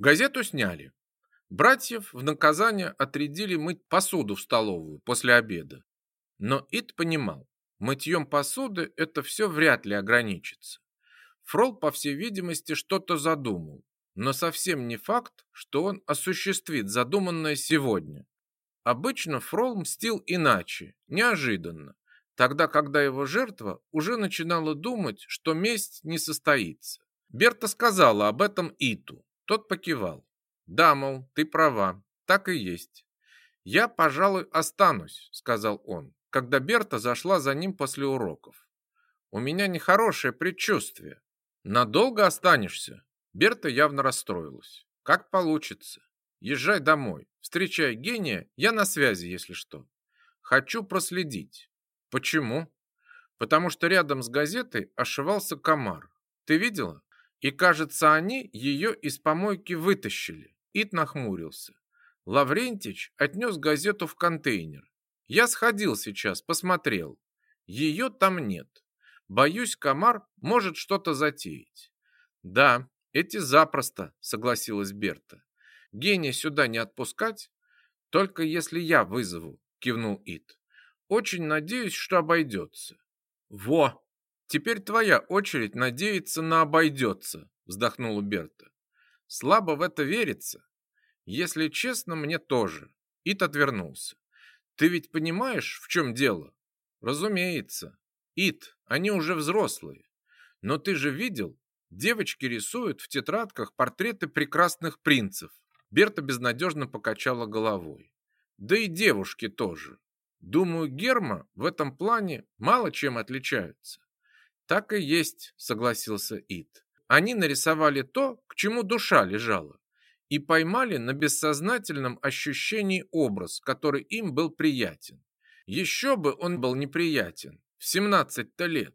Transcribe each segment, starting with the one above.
Газету сняли. Братьев в наказание отрядили мыть посуду в столовую после обеда. Но Ит понимал, мытьем посуды это все вряд ли ограничится. Фрол, по всей видимости, что-то задумал, но совсем не факт, что он осуществит задуманное сегодня. Обычно Фрол мстил иначе, неожиданно, тогда, когда его жертва уже начинала думать, что месть не состоится. Берта сказала об этом Иту. Тот покивал. «Да, мол, ты права, так и есть». «Я, пожалуй, останусь», — сказал он, когда Берта зашла за ним после уроков. «У меня нехорошее предчувствие». «Надолго останешься?» Берта явно расстроилась. «Как получится. Езжай домой. Встречай гения, я на связи, если что. Хочу проследить. Почему? Потому что рядом с газетой ошивался комар. Ты видела? И, кажется, они ее из помойки вытащили. Ит нахмурился. Лаврентич отнес газету в контейнер. Я сходил сейчас, посмотрел. Ее там нет. Боюсь, комар может что-то затеять. Да, эти запросто, согласилась Берта. Гения сюда не отпускать? Только если я вызову, кивнул Ит. Очень надеюсь, что обойдется. Во! Теперь твоя очередь надеяться на обойдется, вздохнула Берта. Слабо в это верится. Если честно, мне тоже. Ит отвернулся. Ты ведь понимаешь, в чем дело? Разумеется. Ит, они уже взрослые. Но ты же видел, девочки рисуют в тетрадках портреты прекрасных принцев. Берта безнадежно покачала головой. Да и девушки тоже. Думаю, Герма в этом плане мало чем отличаются. Так и есть, согласился Ит. Они нарисовали то, к чему душа лежала, и поймали на бессознательном ощущении образ, который им был приятен. Еще бы он был неприятен в 17-то лет.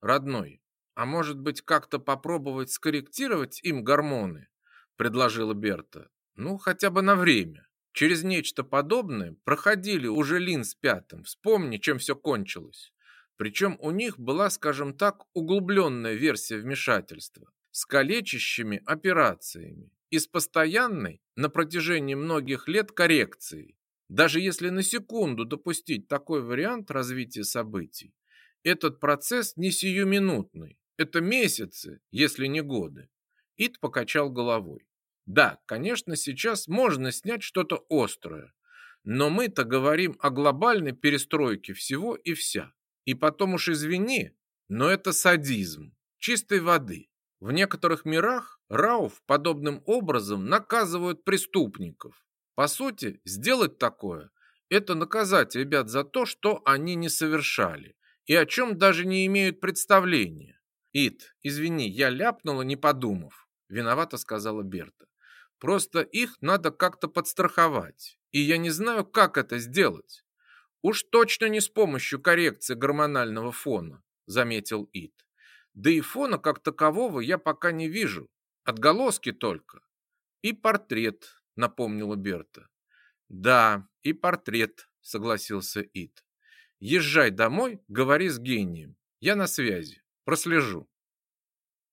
Родной, а может быть как-то попробовать скорректировать им гормоны, предложила Берта. Ну, хотя бы на время. Через нечто подобное проходили уже Лин с пятым. Вспомни, чем все кончилось. Причем у них была, скажем так, углубленная версия вмешательства с калечащими операциями и с постоянной на протяжении многих лет коррекцией. Даже если на секунду допустить такой вариант развития событий, этот процесс не сиюминутный. Это месяцы, если не годы. Ид покачал головой. Да, конечно, сейчас можно снять что-то острое, но мы-то говорим о глобальной перестройке всего и вся. И потом уж извини, но это садизм чистой воды. В некоторых мирах Рауф подобным образом наказывают преступников. По сути, сделать такое – это наказать ребят за то, что они не совершали и о чем даже не имеют представления. Ит, извини, я ляпнула, не подумав. Виновато сказала Берта. Просто их надо как-то подстраховать. И я не знаю, как это сделать. Уж точно не с помощью коррекции гормонального фона, заметил Ит. Да и фона как такового я пока не вижу. Отголоски только. И портрет, напомнила Берта. Да, и портрет, согласился Ит. Езжай домой, говори с гением. Я на связи. Прослежу.